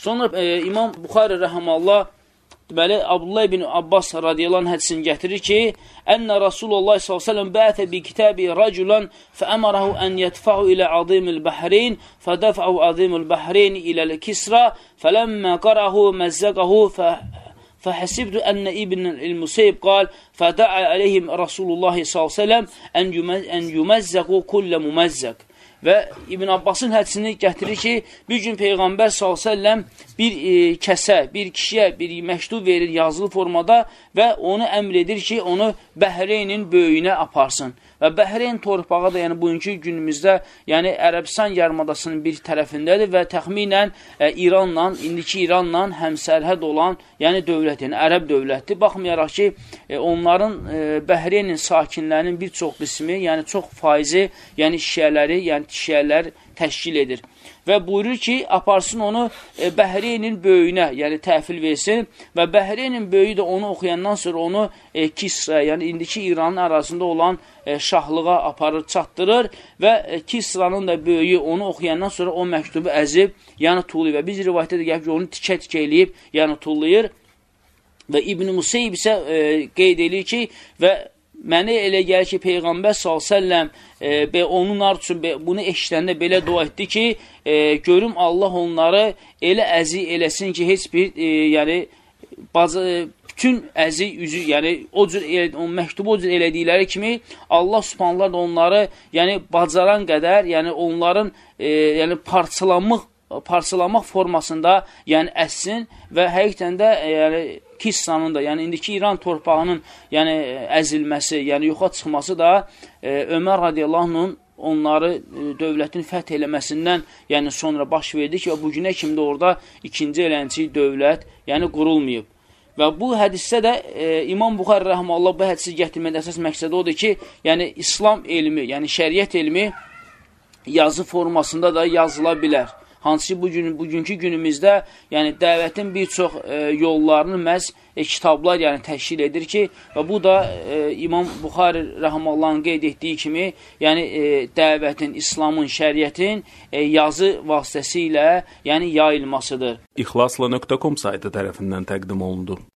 Sonra e, İmam Buxari rəhməllah Deməli, Abdullah ibn Abbas radiyallahu anh hədisini gətirir ki, Ənə Rasulullah s.ə.v bəətə bi kitəbi raculan fəəmarahu ən yətfəu ilə azimil bəhrin fədəfəu azimil bəhrin ilə kisra fələmmə qarahu məzzəqəhu فحسبت أن ابن المسيب قال فدعا عليهم رسول الله صلى الله عليه وسلم Və İbn Abbasın hədisini gətirir ki, bir gün Peyğəmbər s.ə.v bir e, kəsə, bir kişiyə bir məktub verir yazılı formada və onu əmr edir ki, onu Bəhreynin böyüyünə aparsın. Və Bəhreyn torpağı da, yəni bugünkü günümüzdə, yəni Ərəbistan yarımadasının bir tərəfindədir və təxminən e, İranla, indiki İranla həmsərhəd olan, yəni dövlət, yəni Ərəb dövlətdir. Baxmayaraq ki, e, onların e, Bəhreynin sakinlərinin bir çox qismi, yəni çox faizi, yəni şiələri, yəni şiələr təşkil edir. Və buyurur ki, aparsın onu e, Bəhreynin böyüyünə, yəni təhvil versin. Və Bəhreynin böyüyü də onu oxuyandan sonra onu e, Kisra, yəni indiki İranın arasında olan e, şahlığa aparır, çatdırır. Və e, Kisranın da böyüyü onu oxuyandan sonra o məktubu əzib, yəni tullayır. Və biz rivayətdə də gəlib ki, onu tikə-tikə eləyib, yəni tullayır. Və İbn-i Museyib isə e, qeyd edir ki, və Mənə elə gəlir ki, Peyğəmbər s.ə.v e, onlar üçün be, bunu eşidəndə belə dua etdi ki, e, görüm Allah onları elə əzi eləsin ki, heç bir, e, yəni, bazı, bütün əzi üzü, yəni, o cür, o məktubu o cür elədikləri kimi, Allah subhanlar da onları, yəni, bacaran qədər, yəni, onların, e, yəni, parçalanmaq, parçalanmaq formasında, yəni, əssin və həqiqətən də, e, yəni, Kissanın da, yəni indiki İran torpağının yəni əzilməsi, yəni yoxa çıxması da e, Ömər radiyallahu onları e, dövlətin fəth eləməsindən yəni sonra baş verdi ki, bu günə kimi də orada ikinci elənçi dövlət yəni qurulmayıb. Və bu hədisdə də e, İmam Buxar rəhməllah bu hədisi gətirmədə əsas məqsədi odur ki, yəni İslam elmi, yəni şəriət elmi yazı formasında da yazıla bilər hansı ki, bugün, bugünkü günümüzdə yəni dəvətin bir çox e, yollarını məhz e, kitablar yəni təşkil edir ki, və bu da e, İmam Buxari rəhməllahın qeyd etdiyi kimi, yəni e, dəvətin, İslamın, şəriətin e, yazı vasitəsilə yəni yayılmasıdır. İxlasla.com saytı tərəfindən təqdim olundu.